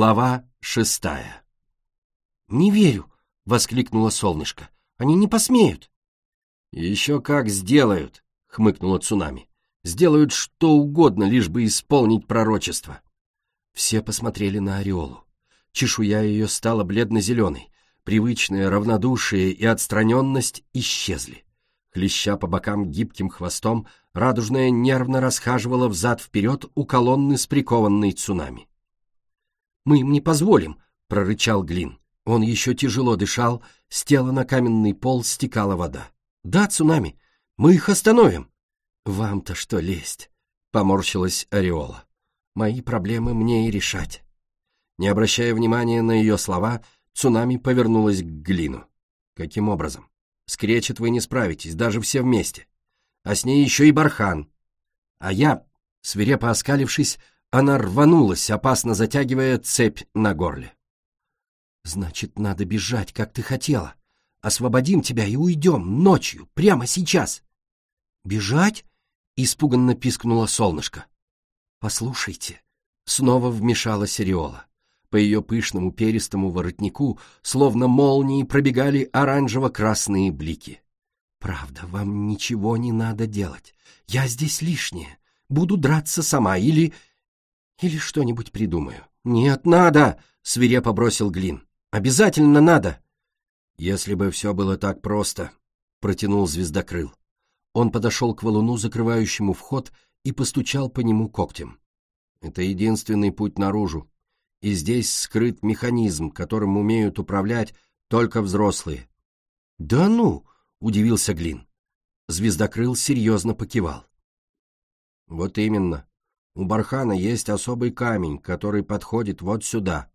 Глава шестая. «Не верю!» — воскликнуло солнышко. «Они не посмеют!» «Еще как сделают!» — хмыкнуло цунами. «Сделают что угодно, лишь бы исполнить пророчество!» Все посмотрели на ореолу. Чешуя ее стала бледно-зеленой. Привычное равнодушие и отстраненность исчезли. Хлеща по бокам гибким хвостом, радужная нервно расхаживала взад-вперед у колонны с прикованной цунами. Мы им не позволим, — прорычал Глин. Он еще тяжело дышал, с тела на каменный пол стекала вода. Да, цунами, мы их остановим. Вам-то что лезть? — поморщилась Ореола. Мои проблемы мне и решать. Не обращая внимания на ее слова, цунами повернулась к Глину. Каким образом? Скречет вы не справитесь, даже все вместе. А с ней еще и Бархан. А я, свирепо оскалившись, она рванулась, опасно затягивая цепь на горле. «Значит, надо бежать, как ты хотела. Освободим тебя и уйдем ночью, прямо сейчас». «Бежать?» — испуганно пискнуло солнышко. «Послушайте», — снова вмешалась Ореола. По ее пышному перистому воротнику, словно молнии, пробегали оранжево-красные блики. «Правда, вам ничего не надо делать. Я здесь лишняя. Буду драться сама или или что-нибудь придумаю. Нет, надо, свирепо бросил Глин. Обязательно надо. Если бы все было так просто, протянул звездокрыл. Он подошел к валуну, закрывающему вход, и постучал по нему когтем. Это единственный путь наружу. И здесь скрыт механизм, которым умеют управлять только взрослые. Да ну, удивился Глин. Звездокрыл серьезно покивал. Вот именно. У бархана есть особый камень, который подходит вот сюда.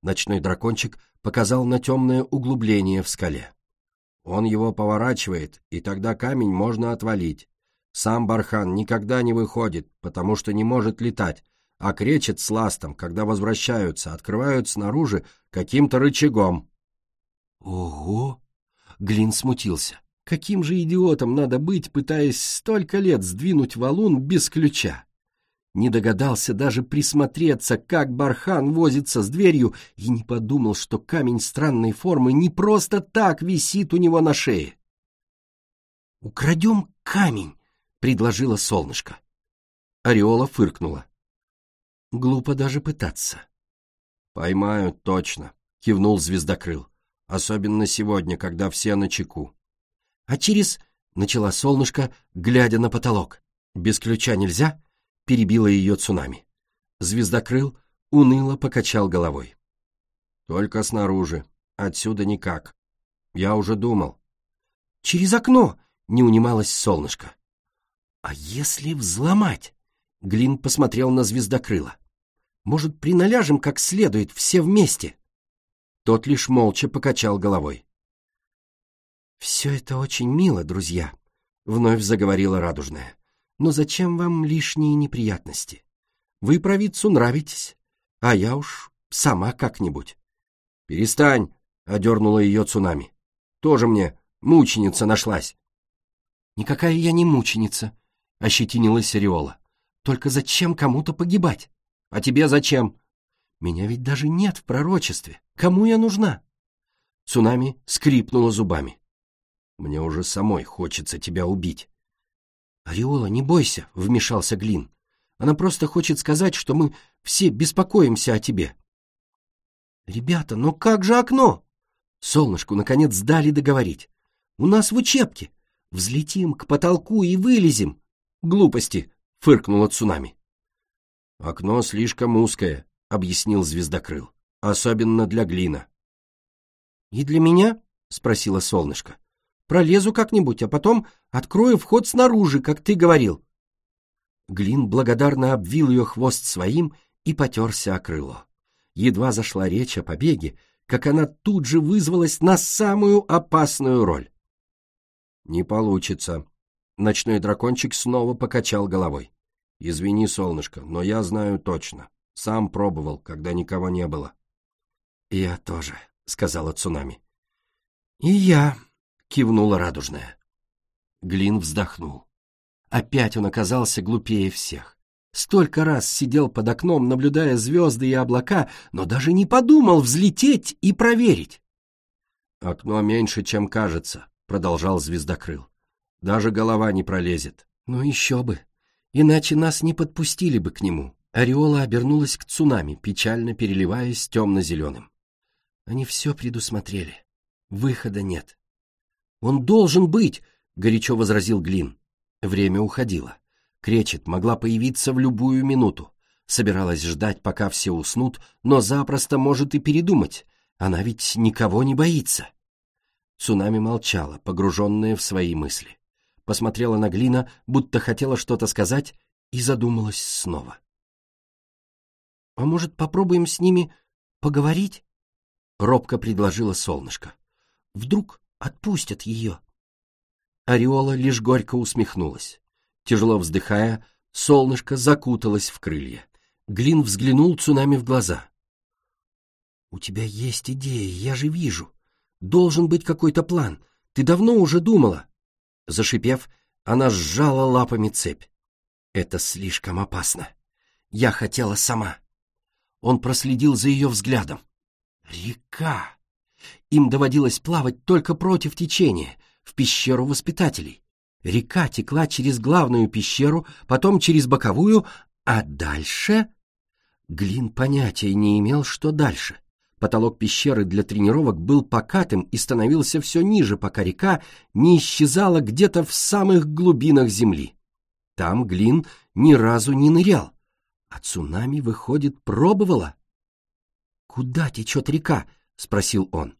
Ночной дракончик показал на темное углубление в скале. Он его поворачивает, и тогда камень можно отвалить. Сам бархан никогда не выходит, потому что не может летать, а кречет с ластом, когда возвращаются, открывают снаружи каким-то рычагом. Ого! Глин смутился. Каким же идиотом надо быть, пытаясь столько лет сдвинуть валун без ключа? Не догадался даже присмотреться, как бархан возится с дверью, и не подумал, что камень странной формы не просто так висит у него на шее. «Украдем камень», — предложила солнышко. Ореола фыркнула. «Глупо даже пытаться». «Поймают точно», — кивнул звездокрыл. «Особенно сегодня, когда все на чеку». «А через...» — начала солнышко, глядя на потолок. «Без ключа нельзя?» Перебила ее цунами. Звездокрыл уныло покачал головой. «Только снаружи. Отсюда никак. Я уже думал». «Через окно!» — не унималось солнышко. «А если взломать?» — Глин посмотрел на звездокрыла. «Может, приналяжем как следует все вместе?» Тот лишь молча покачал головой. «Все это очень мило, друзья», — вновь заговорила радужная. Но зачем вам лишние неприятности? Вы провидцу нравитесь, а я уж сама как-нибудь. — Перестань, — одернула ее цунами. — Тоже мне мученица нашлась. — Никакая я не мученица, — ощетинилась Ореола. — Только зачем кому-то погибать? А тебе зачем? Меня ведь даже нет в пророчестве. Кому я нужна? Цунами скрипнула зубами. Мне уже самой хочется тебя убить. «Ореола, не бойся», — вмешался Глин. «Она просто хочет сказать, что мы все беспокоимся о тебе». «Ребята, ну как же окно?» Солнышку, наконец, дали договорить. «У нас в учебке. Взлетим к потолку и вылезем». «Глупости», — фыркнула цунами. «Окно слишком узкое», — объяснил звездокрыл. «Особенно для Глина». «И для меня?» — спросила солнышко. Пролезу как-нибудь, а потом открою вход снаружи, как ты говорил. Глин благодарно обвил ее хвост своим и потерся о крыло. Едва зашла речь о побеге, как она тут же вызвалась на самую опасную роль. «Не получится». Ночной дракончик снова покачал головой. «Извини, солнышко, но я знаю точно. Сам пробовал, когда никого не было». «Я тоже», — сказала Цунами. «И я», кивнула радужная. Глин вздохнул. Опять он оказался глупее всех. Столько раз сидел под окном, наблюдая звезды и облака, но даже не подумал взлететь и проверить. «Окно меньше, чем кажется», — продолжал звездокрыл. «Даже голова не пролезет». «Ну еще бы. Иначе нас не подпустили бы к нему». Ореола обернулась к цунами, печально переливаясь темно-зеленым. Они все предусмотрели. Выхода нет. «Он должен быть!» — горячо возразил Глин. Время уходило. Кречет могла появиться в любую минуту. Собиралась ждать, пока все уснут, но запросто может и передумать. Она ведь никого не боится. Цунами молчала, погруженная в свои мысли. Посмотрела на Глина, будто хотела что-то сказать, и задумалась снова. «А может, попробуем с ними поговорить?» — робко предложила солнышко. «Вдруг отпустят ее?» Ореола лишь горько усмехнулась. Тяжело вздыхая, солнышко закуталось в крылья. Глин взглянул цунами в глаза. «У тебя есть идея, я же вижу. Должен быть какой-то план. Ты давно уже думала». Зашипев, она сжала лапами цепь. «Это слишком опасно. Я хотела сама». Он проследил за ее взглядом. «Река!» Им доводилось плавать только против течения, в пещеру воспитателей. Река текла через главную пещеру, потом через боковую, а дальше... Глин понятия не имел, что дальше. Потолок пещеры для тренировок был покатым и становился все ниже, пока река не исчезала где-то в самых глубинах земли. Там Глин ни разу не нырял. А цунами, выходит, пробовала? «Куда течет река?» — спросил он.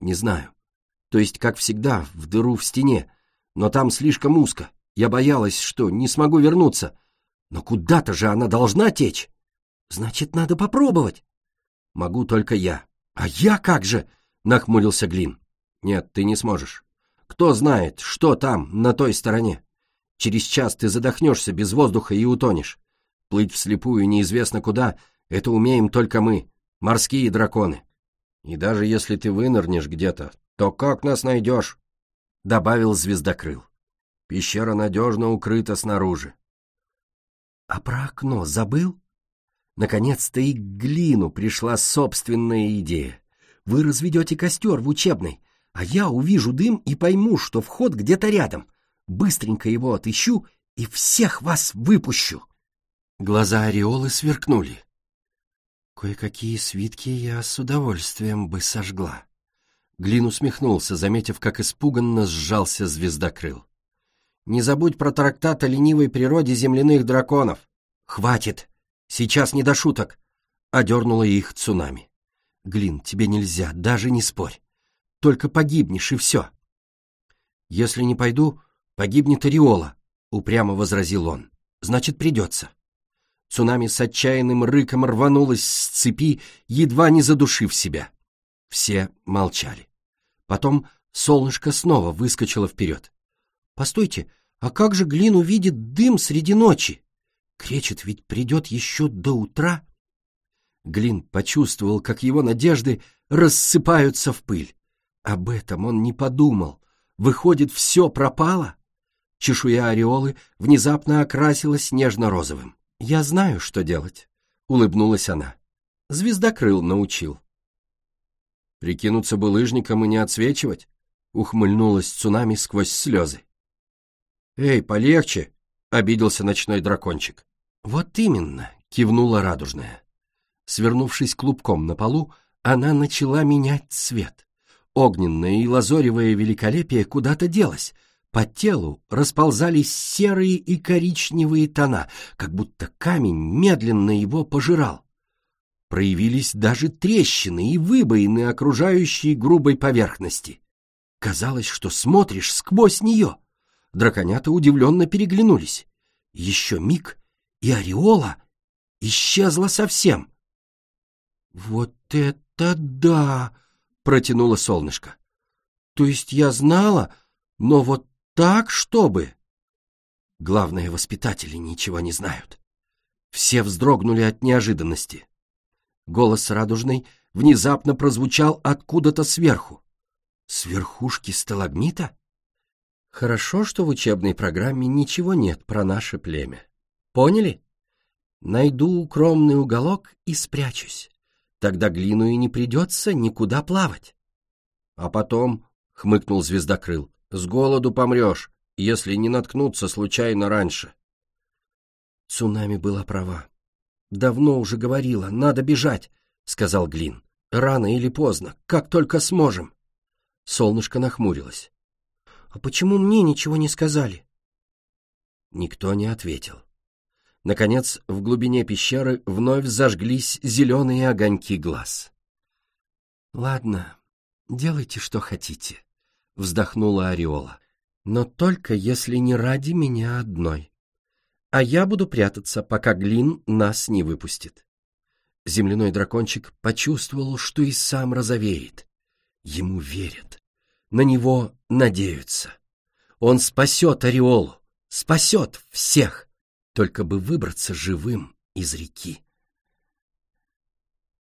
«Не знаю. То есть, как всегда, в дыру в стене, но там слишком узко. Я боялась, что не смогу вернуться. Но куда-то же она должна течь. Значит, надо попробовать. Могу только я. А я как же? Нахмурился Глин. Нет, ты не сможешь. Кто знает, что там, на той стороне. Через час ты задохнешься без воздуха и утонешь. Плыть вслепую неизвестно куда — это умеем только мы, морские драконы. И даже если ты вынырнешь где-то, то как нас найдешь? — добавил звездокрыл. «Пещера надежно укрыта снаружи». «А про окно забыл?» Наконец-то и к Глину пришла собственная идея. «Вы разведете костер в учебной, а я увижу дым и пойму, что вход где-то рядом. Быстренько его отыщу и всех вас выпущу». Глаза Ореолы сверкнули. «Кое-какие свитки я с удовольствием бы сожгла». Глин усмехнулся, заметив, как испуганно сжался звездокрыл. «Не забудь про трактат о ленивой природе земляных драконов!» «Хватит! Сейчас не до шуток!» — одернула их цунами. «Глин, тебе нельзя, даже не спорь. Только погибнешь, и все!» «Если не пойду, погибнет Ореола», — упрямо возразил он. «Значит, придется». Цунами с отчаянным рыком рванулась с цепи, едва не задушив себя. Все молчали. Потом солнышко снова выскочило вперед. «Постойте, а как же Глин увидит дым среди ночи? Кречет ведь придет еще до утра?» Глин почувствовал, как его надежды рассыпаются в пыль. Об этом он не подумал. Выходит, все пропало? Чешуя ореолы внезапно окрасилась нежно-розовым. «Я знаю, что делать», — улыбнулась она. Звездокрыл научил. Прикинуться булыжником и не отсвечивать? Ухмыльнулась цунами сквозь слезы. «Эй, полегче!» — обиделся ночной дракончик. «Вот именно!» — кивнула радужная. Свернувшись клубком на полу, она начала менять цвет. Огненное и лазоревое великолепие куда-то делось. По телу расползались серые и коричневые тона, как будто камень медленно его пожирал. Проявились даже трещины и выбоины окружающей грубой поверхности. Казалось, что смотришь сквозь нее. Драконята удивленно переглянулись. Еще миг, и ореола исчезла совсем. «Вот это да!» — протянуло солнышко. «То есть я знала, но вот так, чтобы...» Главное, воспитатели ничего не знают. Все вздрогнули от неожиданности. Голос радужный внезапно прозвучал откуда-то сверху. С верхушки сталагмита? Хорошо, что в учебной программе ничего нет про наше племя. Поняли? Найду укромный уголок и спрячусь. Тогда глину и не придется никуда плавать. А потом, — хмыкнул звездокрыл, — с голоду помрешь, если не наткнуться случайно раньше. Цунами была права. Давно уже говорила, надо бежать, — сказал Глин. Рано или поздно, как только сможем. Солнышко нахмурилось. «А почему мне ничего не сказали?» Никто не ответил. Наконец, в глубине пещеры вновь зажглись зеленые огоньки глаз. «Ладно, делайте, что хотите», — вздохнула Ореола. «Но только если не ради меня одной. А я буду прятаться, пока Глин нас не выпустит». Земляной дракончик почувствовал, что и сам розовеет. Ему верят, на него надеются. Он спасет Ореолу, спасет всех, только бы выбраться живым из реки.